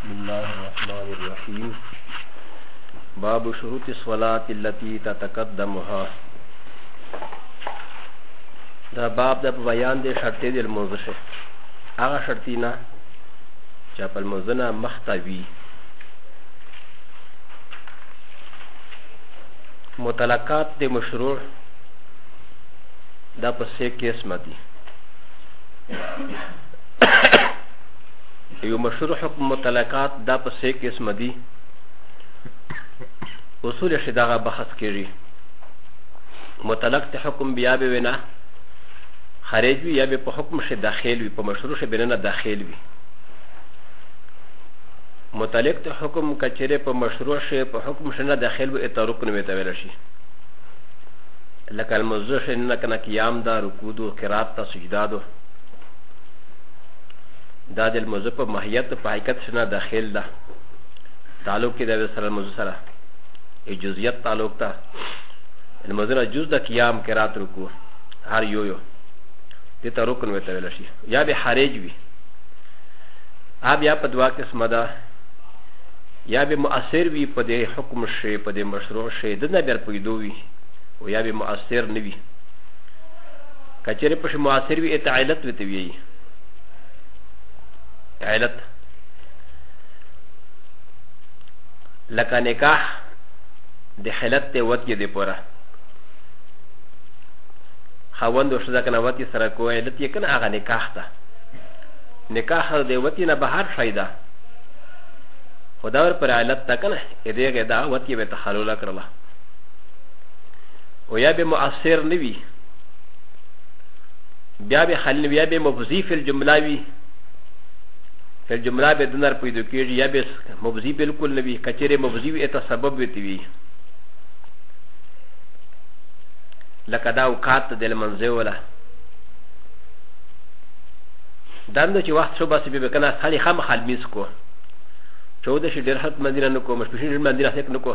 بسم الله الرحمن الرحيم باب شروط الصلاة التي تتقدمها دا باب د بیان د شرطې د لمونځ شه هغه شرطي نه چې په لمونځ نه مخته وي متلقات د مشروع دا په سه قسمه دي یو مشهور حکم متعلقات دا په سه قسم دي اصول شي دغه بحث کیږي متعلق ته حکم بیا به وینا خارج وي یا به په حکم شي داخل وي په مشروع شي بننه داخل وي متعلق ته حکم کچره په مشروع شي په حکم شي نه داخل وي ته رکن وي ته ویل شي لکه المزه شي نه کنه قیام دا رکوع او قرات تاسو اجدادو دا د الموضوع په ماهیت په حقیقت سره داخل ده تعلق کې د سره الموضوع سره جزئیت تعلق ده الموضوع نه جز د قیام قرات رکوع هر یو یو دې ته رکن وته ویل شي یا به حرج وي اب یا په دوا قسمه ده یا به مؤثر وي په دې حکم شي په دې مشروع شي د نه بیر پیدو وي او یا به مؤثر نه وي کچری پش معاصر وی ایت علت وی توی علت لکه نکاح د حلت ته وت کې دی پوره خوند او شزا کنه وت کې سره کوه علت یې کنه هغه نکاح ته نکاح د وت نه بهر شایده خدا ور پر علت ته کنه دې غدا وت کې به تحلل کړله او یا به مؤثر نه وي بیا به خل نه وي یا به مبزي فی الجمله وي فی الجمله به دنر پیدا کېږي یا به مبزي بالکل نه وي کچېرې مبزي وي ته سبب وي وي لکه دا اوقات د لمنځه ولا دا نو چې وخت شو بس به کنه سړی خام خالمیز کو چوده شي ډېر حق مندینه نکو مشپشین ډېر مندینه حق نکو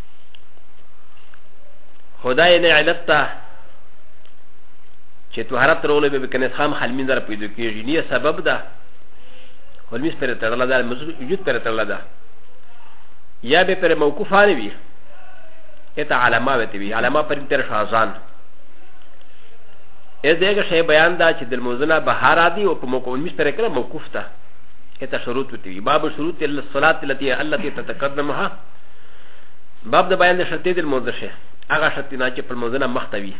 خدای نه علت ته چې طهارت رولو به کنه خام خلمین در پیدا کیږي نه سبب ده خلمیس پر تړلا ده وجود پر تړلا ده یا به پر موقوفانه وي اته علامه وته وي علامه پر تر شازان ا دغه شی بیان دا چې د موزنه بهار عادي او په موقوف مش پر کړه موقوف ده اته شروط وته وي باب شروط الصلاه التي التي تتقدمها باب د بیان د شرطې د لمونځ شي هغه شرطې نه چې په لمونځ نه مخته وي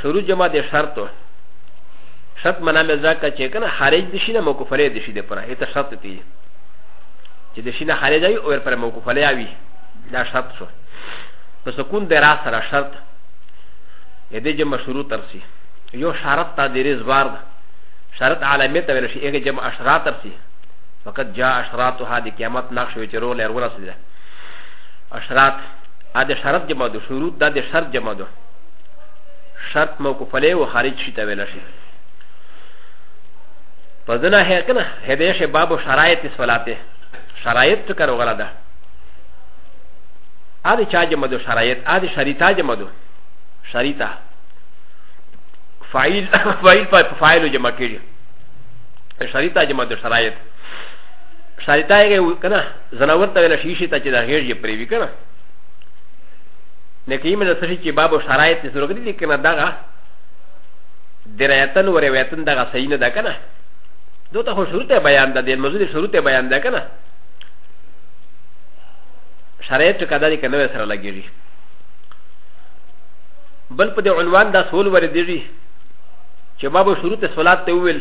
شروع جمع د شرطو شرط منا مې ځکه چې کنه خارج دي شي نه موقوفلې دي شي د پره هیته شرط دی چې د شي نه خارج وي او پر موقوفلې وي دا شرط شو په سکون د را سره شرط ا د جمع شروع ترسي یو شرط ته د رز وارد شرط عالمي ته ویل شي هغه جمع اشرا ترسي فقط جا اشراتها د قیامت نقش وی چې رول ارونه سره اشرات ا د شرط جمع دو شروط دا د شرط جمع دو شرط موقوف له و خارج شي ته ویل شي په دنا هه کنه هدې شه باب شرایط صلاته شرایط څه کړو غلا ده ا د چا جمع دو شرایط ا د شریطه جمع دو شریطه فاعل فاعل فاعل جمع کیږي شری ته جمع د شرایط شری ته یې کنه زناور ته ویل شي شي ته چې د غیر یې پریوي کنه نه کیمه د سشي چې باب شرایط نه سره کړی کنه دغه درایتن و روایتن دغه صحیح نه ده کنه دوته خو شروط بیان ده د مزید شروط بیان ده کنه شرایط چې کدا دي کنه سره لګیږي بل په دې عنوان دا سول ور دیږي چې باب شروط صلات ته ویل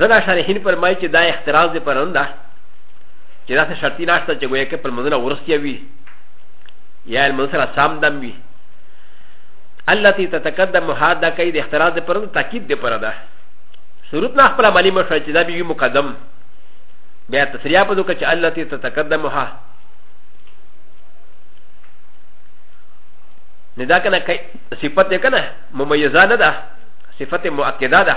زنا شارحین فرمایي چې دا اختراز دی پرون ده چې داسې شرطي ناشته چې ګویا کې په لمونځونه وروستی وي یا لمونځ سره سام دم وي التي تتقدم هذا کوي د اختراز دی پرون تاکید دی پر ده شروط نه خپل عملی مشوه چې دا به مقدم بیا تسریع په دوکه چې التي تتقدم ها نه دا کنه صفت کنه ممیزه نه ده صفت مؤکده ده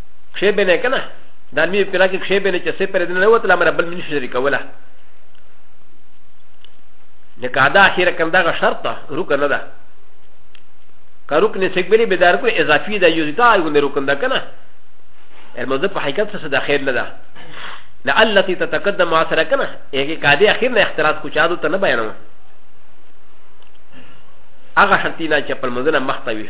کښې به نه کنه دا مې پیرا کې کښې به نه چې سه پر دې نه وته لمر بل من شری کوله نه کادا اخر کنده غ شرط رکن نه ده که رکن سګ بلی به دار کو اضافي ده یو ځتا یو نه رکن ده کنه الموضوع په حقیقت څه ده خیر نه ده نه التي تتقدم ما سره کنه یګه کاده اخر نه اختلاط کو چادو ته نه بیانوم هغه شرطی نه چې پر مزنه مخته وي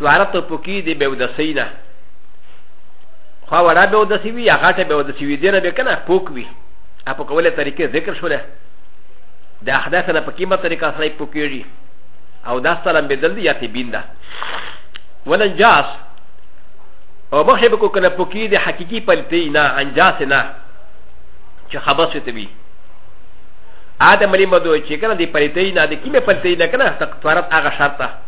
دواره ته پوکی دی به ودسی نه خو وړه به ودسی وي یا غاټه به ودسی وي دینه به کنه پوک وي ا په کوله طریقې ذکر شوله د احداث نه په کیمه طریقه سره پوکیږي او دا سلام به دل دی یا تی بینده ولن جاس او مخه به کو کنه پوکی دی حقيقي پلتی نه انجاس نه چې خبر شته وي ا د ملي مدو چې کنه دی پلتی نه د کیمه پلتی نه کنه تک تورت هغه شرطه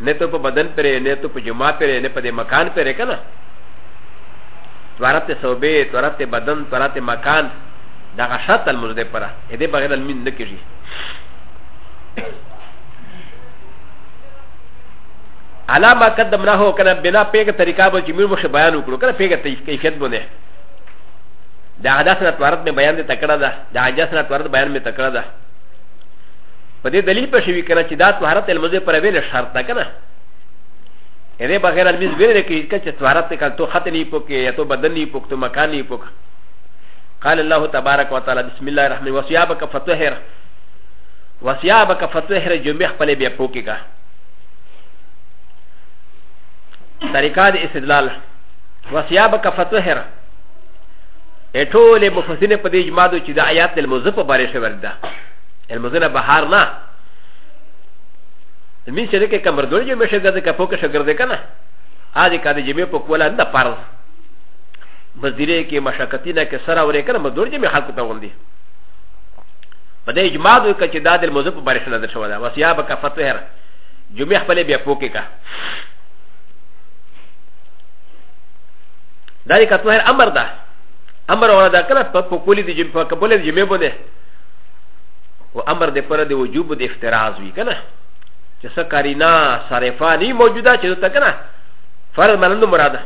نه ته په بدن پرې نه ته په جمع پرې نه په دې مکان پرې کنه تورات صوبې تورات بدن تورات مکان دا غشات المز دې پره دې بغیر المین نه کیږي علامه قدمناه کنه بنا پیګه طریقہ به جمیر مخ بیان وکړو کنه پیګه کیفیت بونه دا حدثنا تورات مې بیان دې تکړه ده دا حدثنا تورات بیان مې تکړه ده په دې دلیل په شوی کنه چې دا طهارت المزه پر ویل شرط ده کنه اې بغیر المیز ویل کې چې طهارت کله تو خط نه پوکې یا تو بدن نه پوک تو مکان نه پوک قال الله تبارک وتعالى بسم الله الرحمن وصيابك فتحر وصيابك فتحر جميع خپل بیا پوکې کا طریقه د استدلال وصيابك فتحر ټول مفسرین په دې اجماع دي چې د آیات المزه په باره شوی ده المزنه بهار نه من چې لکه کمر دوی جمع شي ګرځي که پوکه شي ګرځي کنه هغه کا د جمع په کوله نه فرض مزدیره کې مشقتی نه کې سره ورې کنه مزدور جمع حق ته وندي په دې اجماع دوی کچې دا د موضوع په بارش نظر شو دا وسیا بک فتوهر جمع خپل بیا پوکه کا دا یې کتوهر امر ده امر وردا کنه په کولی د جمع په کولی د جمع بونه و امر د پر د وجوب د افتراز وی کنه چې څه کارینا صرفا نی موجوده چې ته کنه فرض منند مراد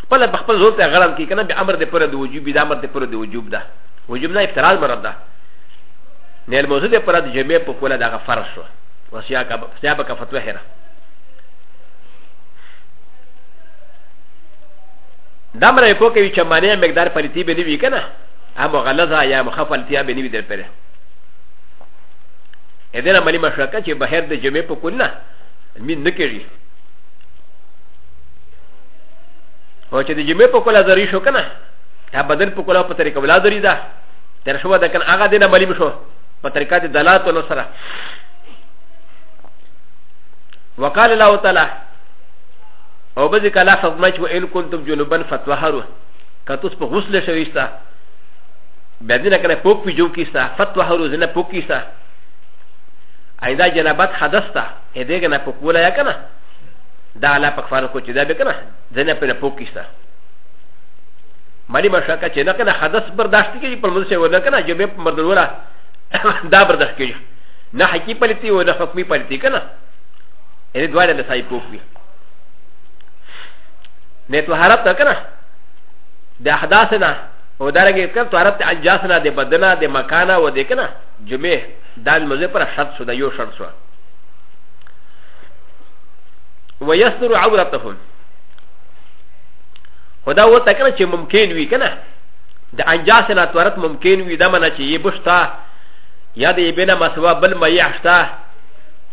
خپل خپل ځول ته غلم کی کنه به امر د پر د وجوب د امر د پر د وجوب ده وجوب نه افتراز مراد ده نه الموضوع د پر د جمع په کوله دغه فرض شو وسیا کا سیا بک فتوه هره دا مره په کوي چې معنی مقدار پلیتی به نه وی کنه ا مغلظه یا مخفلتیا به نیوی در پره ا دې نه ملي مشرکه چې بهر د جمعې په کول نه مين نه کېږي او چې د جمعې په کول ضروري شو کنه دا بدن په کول په طریقه ولا ضروري ده تر شو ده کنه هغه دې نه ملي مشو په طریقه د دلالت ولو سره وقال الله تعالى او بذك لا فضمج وان كنتم جنوبا فتوهروا که توس په غسل شوی ستا بیا دې نه کنه پوک پی جو کی ستا فتوا هرو زنه پوک کی ستا ایدا جنابت حدث تا اې دې کنه پوک ولا یا کنه دا لا پک فارو کو چې دا به کنه زنه په پوک کی ستا مالی مشکا چې نه کنه حدث برداشت کیږي پر مزه ولا کنه جو به مردورا دا برداشت کیږي نه حقي پلتي و نه حکمي پلتي کنه اې دواړه د سای پوک وی نه طهارت ده کنه د احداث نه او دا رنګه کړه طهارت د اجاس نه د بدن نه د مکان نه و د کنه جمعه دا مزه پر شرط شو دا یو شرط شو ويستر عورتهم خدا و ته کنه چې ممکن وي کنه د انجاس نه تورت ممکن وي دا منه چې یې بشتا یا د یې بنا مسوا بل ما یې حشتا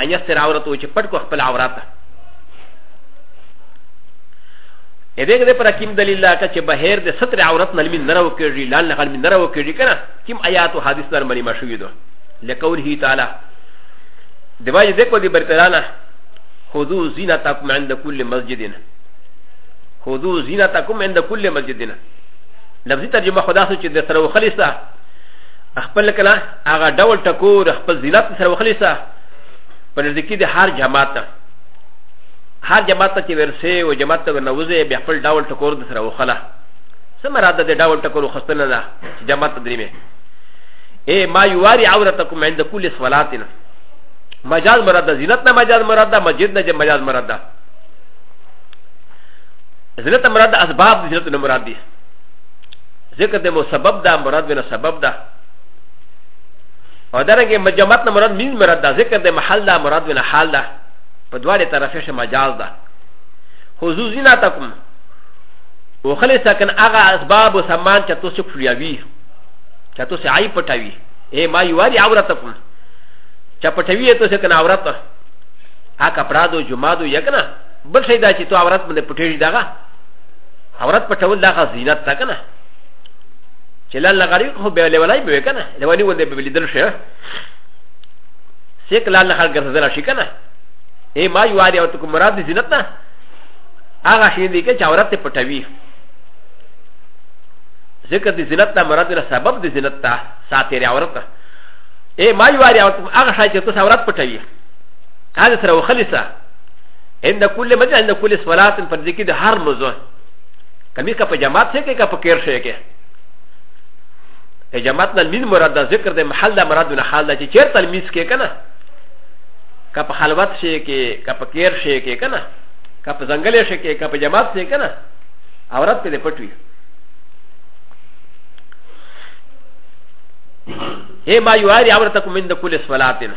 ان يستر عورته چې پټ کو خپل عورته ا دې دې پر کوم دلیل لا چې بهر د ستر عورت نه لمن درو کېږي لال نه لمن درو کېږي کنه کوم آیات او حدیث در باندې مشوي دو لقوله تعالی د واجب دې کو دې برتلانه خذو زینتکم عند کل مسجدین خذو زینتکم عند کل مسجدین لفظي ترجمه خدا سو چې د سره وخلیسته خپل کنه هغه ډول ټکور خپل ذلت سره وخلی سه په نزدیکی د هر جماعت ته هر جماعت ته چې ورسه او جماعت ته ورنوځي بیا خپل ډول ټکور د سره وخله سم راته د ډول ټکور خپل نه چې جماعت ته درې مې اے ما یواری عورتکم عند کل صلاتنا مجاز مراد ده زینت نه مجاز مراد ده مسجد نه مجاز مراد ده زینت مراد ده اسباب زینت نه مراد دي ذکر د مسبب دا مراد بنا سبب دا او درنګ مجمعات نه مراد مين مراد دا ذکر د محل دا مراد بنا حال دا په دواړه طرفه شه مجاز دا حضوزینا تکم او خلی سکن هغه اسباب او سامان چې تاسو پلیاوی چې تاسو عیب پټاوی اے ما یواری عورتکم چې پټوی ته سکن عورت هغه کپڑا دو جمعه دو یکنه بل شي دا چې تو عورت باندې پټېږي داغه عورت پټول دا غا زینت تا کنه چې لا لغری خو به لولای به کنه لولای ولې به لیدل شي سیک لا لغر ګرځدل شي کنه ای ما یو اړ او ته کوم مراد دي زینت نه هغه شی دی چې عورت پټوي ذکر دي زینت نه مراد نه سبب دي زینت ته ساتره عورت ته ای ما یو اړ او ته هغه شی چې ته عورت پټوي هغه سره وخلیسه عند كل مجلس عند كل صلاة پر ذکر د هر موضوع کمی کا په جماعت سره کې کا په کیر شي کې ا جماعت نه مين مراد د ذکر د محل د مراد نه حال د چې چیر تلمیز کې کنه کا په خلوت شي کې کا په کیر شي کې کنه کا په ځنګل شي کې کا په جماعت شي کنه عورت په دې پټوي هي ما يواري عورتكم من كل صلاتنا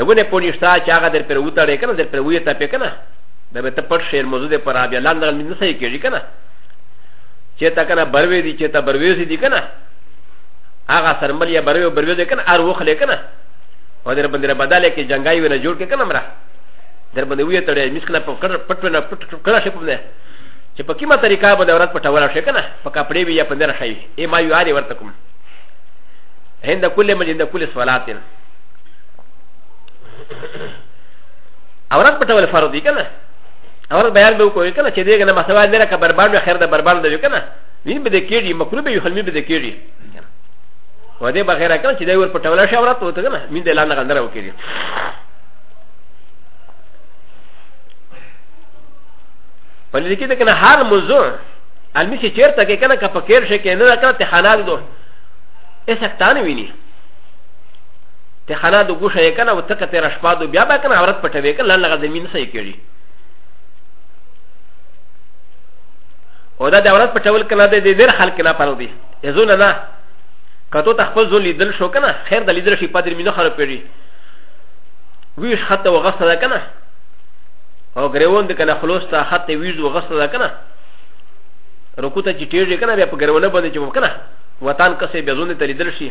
ا و ن ه پونیشتا چې هغه در پر وتړې کنه در پر وې ته پې کنه د به ته پټ شعر موضوع دې پر بیا لاندې نه صحیح کېږي کنه چې تا کنه بروي دي چې تا بروي دي کنه هغه سرمل یا بروي بروي دي کنه ار وخلې کنه او در باندې بدلې کې جنگای ونه جوړ کې کنه مره در باندې وې تړې مسکنه په کړ پټ نه پټ کړه شي په نه چې په کومه طریقه باندې ورات پټول شي کنه په کپړې وی یا په نه شي ای ما یو اړ ورته کوم هند کله مجند کله سوالاتن اورات پټول فرض دي کنه اورات بیان به کوی کنه چې دې کنه مسوا نه راکه برباد به خیر ده برباد ده کنه وین به دې کېږي مکروه به خلمی به دې کېږي و دې بغیر کنه چې دې ور پټول شي اورات وته کنه مين دې لاندې غندره وکړي په دې کې ده کنه هر موضوع علمي چې چیرته کې کنه که په کېر شي کې نه کنه ته خانال دو ایسا تانه ویني ته خانه د ګوشه یې کنه او تکه تیر شپه دو بیا به کنه عورت پټوي کنه لږه د مين سې کېږي او دا د عورت پټول کنه د ډېر خلک نه پرو دي یزونه نه کته ته خپل ځول لیدل شو کنه خیر د لیدل شي پدری مینه خراب پیږي ویش خط او غسل ده کنه او ګریوند کنه خلاص ته خط ویز او غسل ده کنه رکوته چې ټیږي کنه بیا په ګرونه باندې چې کنه وطن کسې بیا زونه ته لیدل شي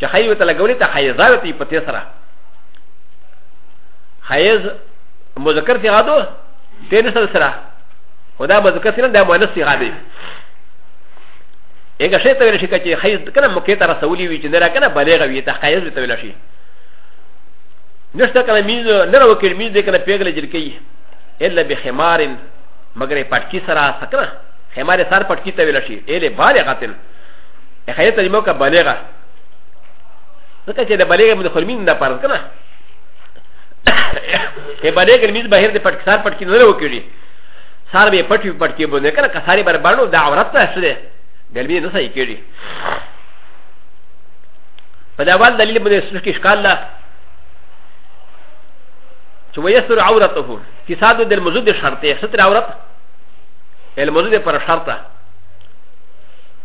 چې خیو ته لګولې ته حیزاو ته په تې سره حیز مذکر سی غادو تې نه سره سره خدا مذکر سی نه د مؤنث سی غادي هغه شی ته ویل شي چې حیز کنه مکه ته رسولي وي چې نه را کنه بلغه وي ته حیز ته ویل شي نشته کنه میز نه راو کې میز دې کنه پیغله جل کوي الا بخمار مگر پټکی سره سکنه خمار سر پټکی ته ویل شي اله بالغه ا خ ي ت ر ي م و ك ب ل غ ه ځکه چې د بلغه من خرمین نه پرځ کنه ای بلغه میز بهر د پټکسار پټ کې نه وکړي سار به پټ وي پټ کې باندې کنه کساري بر باندې د عورت ته شته دلوی نه صحیح کړي په دا ول دلیل باندې سره کې اشکال ده چې ويسر عورته چې ساده د مزود شرط یې ستر عورت المزود پر شرط ده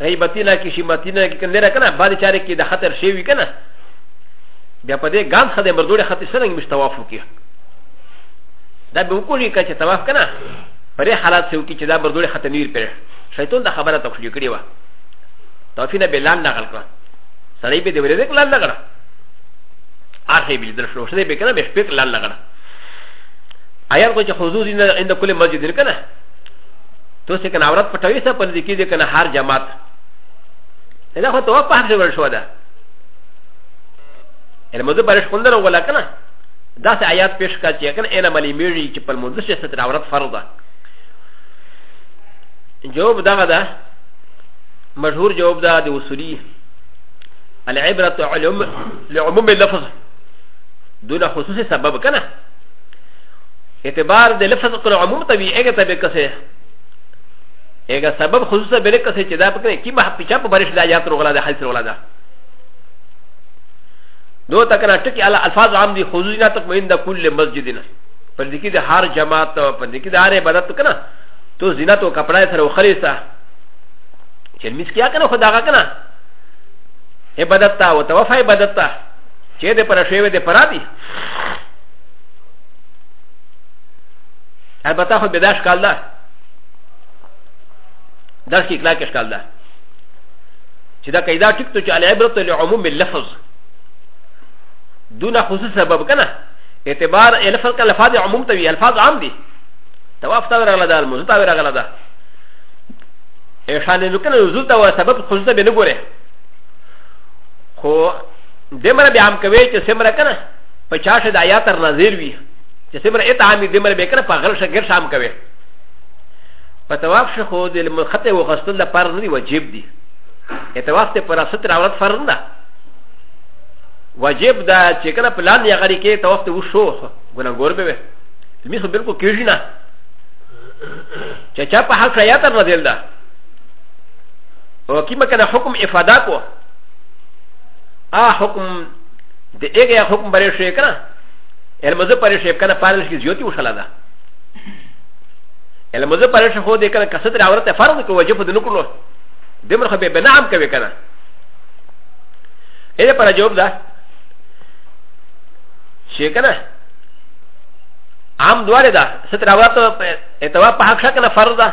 غیبتینا کې شي متینا کې کنه کنه بعد چارې کې د خطر شی وی کنه بیا په دې ګام خدای مردوړي خطر سره موږ طواف وکړي دا به وکړي که چې طواف کنه پرې حالات سو کې چې دا مردوړي خطر نیر پر شیطان دا خبره تخلیق کړی و توفینه بلان نقل کړه سړی به دې ورې دې لال لګړه اخی بل در شو شته به کنه به شپک لال لګړه ایا کو چې حضور عند كل مسجد کنه تو چې کنه عورت پټوي څه پردي کیږي کنه هر جماعت دا خو ته په هر ډول شو ده ان موږ برش خوندره ولا کنه دا سه آیات پیش کا چې کنه انا ملي میری چې پر موږ څه ستر عورت فرض ده جواب دغه ده مشهور جواب ده د اصولي العبره علم لعموم اللفظ دون خصوصي سبب کنه اعتبار د لفظ قل عموم ته وی اګه ته به کسه اګه سبب خصوصا بل کسه چې دا پکې کی به پچا په بارش د آیات روغلا د حل روغلا ده دو تکنا ټکی علی الفاظ عام دي خصوصا تطمئن د کل مسجد نه پر دې کې د هر جماعت پر دې کې د هر عبادت کنه تو زینت او کپڑا سره وخریسا چې مس کیا کنه خدا کا کنه عبادت تا او توفای عبادت تا چې دې پر شوی دې پرا دي البته خو به دا ښکال ده دا ښکې کلاک ښکال ده چې دا قاعده ټیک ته چې العبرت لعموم اللفظ دون خصوص سبب کنه اعتبار الفاظ کله الفاظ عموم ته وي الفاظ عام دي تواف تا ورغله ده الموضوع تا ورغله ده شان نو کنه نزول ته سبب خصوص به نه ګوره خو دمر به عام کوي چې سمره کنه په چا چې د آیات تر نازل وي چې څومره اطعام دې مر به کړه په غل شګر شام کوي په طواف شو خو د مخته وغستل د پر نه واجب دي اتواف ته پر ستر عورت فرض نه واجب دا چې کله پلان یې غری کې طواف ته وشو ګناګور به وي لمسو بالکل کېږي نه چې چا په حق آیات تر نازل ده او کیمه کنه حکم افاده کو ا حکم د ایګه حکم بری شوی کنه المزه پر شیب کنه فارل شي زیوتی وشلا ده المزه پر شي خو دې کنه کسد راورته فرض کو وجب د نکړو دمر خو به بنام کوي کنه اې پر جواب ده شي کنه عام دواره ده ستر راورته اتوا په حق شکنه فرض ده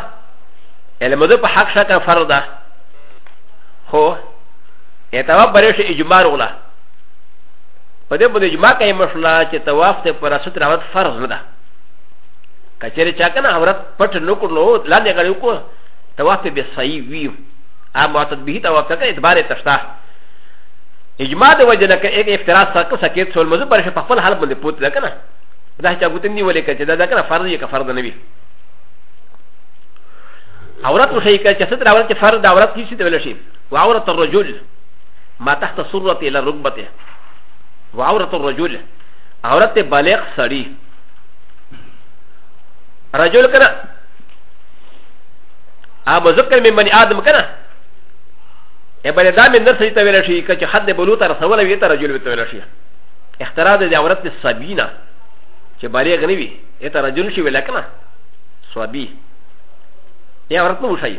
المزه په حق شکنه فرض ده خو اتوا برش اجمار ولا په دې باندې اجماع کوي مشلا چې طواف ته پر اسط راوت فرض نه ده کچېرې چا کنه عورت پټ نه کړو لاندې غړې کو طواف به صحیح وي ا معتد به طواف ته اعتبار تشتا اجماع د وجه نه کې یک افتراض سکه سکیت سول مزه پر شپ خپل حال باندې پوت ده کنه دا چې غوتم دی ولې کچې دا کنه فرض یې که فرض نه وي عورت وشي کچې ستر عورت فرض د عورت هیڅ دی ولشي وعورت الرجل ما تحت سرته الى ركبته وعوره الرجل عورت بالغ سړي رجل کنه ا مذکر من بني ادم کنه ا بني ادم من نفسه ته ویل شي کچ حد بلو تر سوال وی تر رجل ته ویل شي اختراض د عورت السبينه چې بالغ نه وي اته رجل شي ویل کنه سوابي یا عورت نو شي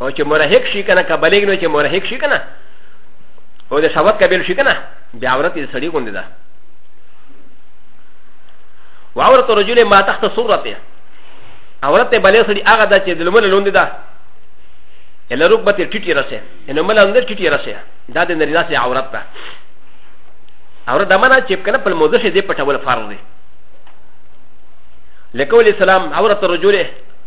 او چې مرهق شي کنه کبلګ نو چې مرهق شي کنه او د شوت کبل شي کنه بیا عورت یې سړی کوندې ده وعورت رجل ما تحت صورته عورت بلې سړی هغه ده چې د لمر لوندې ده الا ركبه تيتي راسه انه ملا اندر تيتي راسه دا د نري راسه عورت ده عورت ده مانا چيب کنه په موضوع شي دې پټول فرض دي لکول السلام عورت الرجل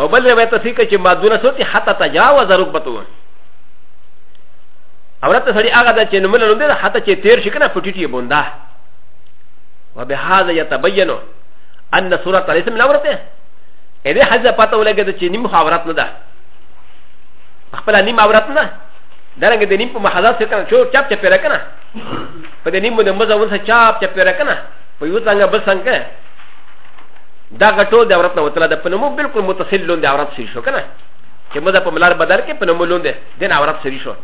او بل روایت ته فکر چې مادونه سوتي حتی تجاوز رکبته و عورت سړي هغه ده چې نمل نه ده حتی چې تیر شي کنه پټیټي بوندا وبهذا يتبين ان سوره الاسم العورته اې دې حځه پته ولګي چې نیم عورت نه ده خپل نیم عورت نه درنګ د نیم په محاذات سره کنه چور چپ چپ را کنه په دې نیم د مزه ونسه چپ چپ را کنه په یو څنګه بل څنګه دا غټو د عورت نه وتله د پنمو بالکل متصل لون د عورت سری شو کنه چې موږ په ملار بدل کې پنمو لون د دین عورت سری شو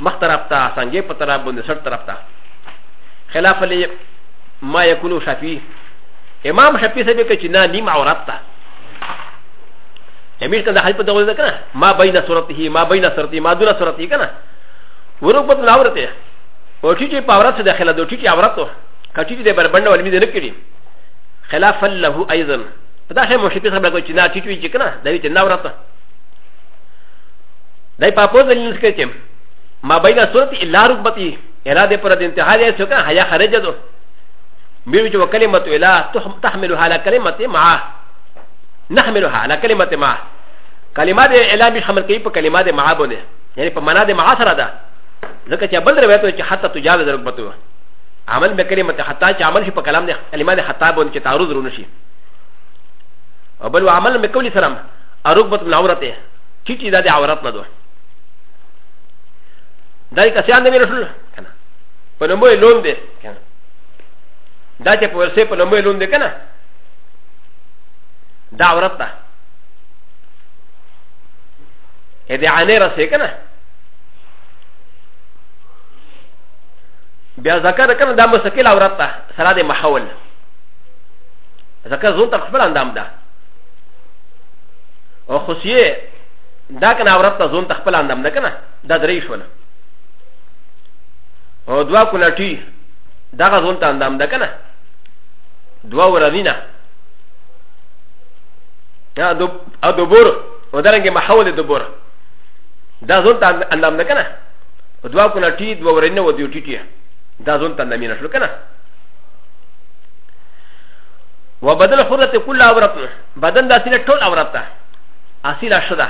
مخ طرف ته څنګه په طرف باندې سر طرف ته خلاف لې ما یکونو شفیع امام شفیع سبب کې چې نه نیم عورت ته امیر کنه حل په دغه ځای کنه ما بین صورته ما بین صورته ما دون صورته کنه ورو په عورت ته او چې په عورت سره داخله دوی چې عورت ته کچې دې بربنده ولې دې نه کړی خلافا له ايضا دا شي مشرک سره بلګو چې نه ټیټ وی چې کنه دا وی چې نه ورته دا په پوز نه نسکې چې ما بین صورت الا ربتی الا دې پر د انتها دې څو کنه حیا خرج دو بیر چې وکلمت الا تحملها على كلمه مع نحملها على كلمه مع كلمات الا مش حمل کوي په كلمات مع باندې یعنی په معنا د مع سره ده ځکه چې بل روایت چې حتی تجاوز رکبتو عمل به کلمه خطا چې عمل شي په کلام د کلمه د خطا باندې چې تعرض رونه شي او بل عمل به کولی سره اروبت من عورته چې چې دا د عورت نه دوه دا یې کسان د رسول کنه په نوموي لون دي کنه دا چې په ورسې په نوموي لون دي کنه دا عورت ده هدي عانه رسې کنه بیا ذکر کنه دا مستقل عورت ته سره د محول ذکر زون ته خپل اندام ده او خصیه دا کنه عورت ته زون ته خپل اندام ده کنه دا درې شول او دوا کولټي دا غزون ته اندام ده کنه دوا ورانینا دا دو ادوبور ودرنګ محول دوبور دا زون ته اندام ده کنه و دوا کنا تی دو ورنه و دیو ټیټی دا زون ته نمینه شو کنه و بدل حرته کل عورت بدن دا سینه ټول عورت ده اصیله شده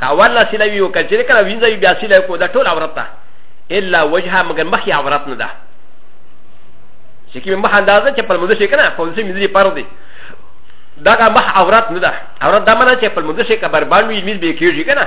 کاول اصیله وی او کچره کنه وینځه وی بیا اصیله کو دا ټول عورت ده الا وجهه مگر مخ یې عورت نه ده چې کې مخ اندازه چې په مزه شي کنه په مزه مزه پاره دی دا کا مخ عورت نه ده عورت دا معنی چې په مزه شي کبر باندې مز به کیږي کنه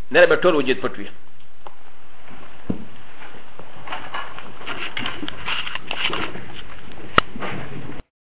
نه به ټول وجود پټ وي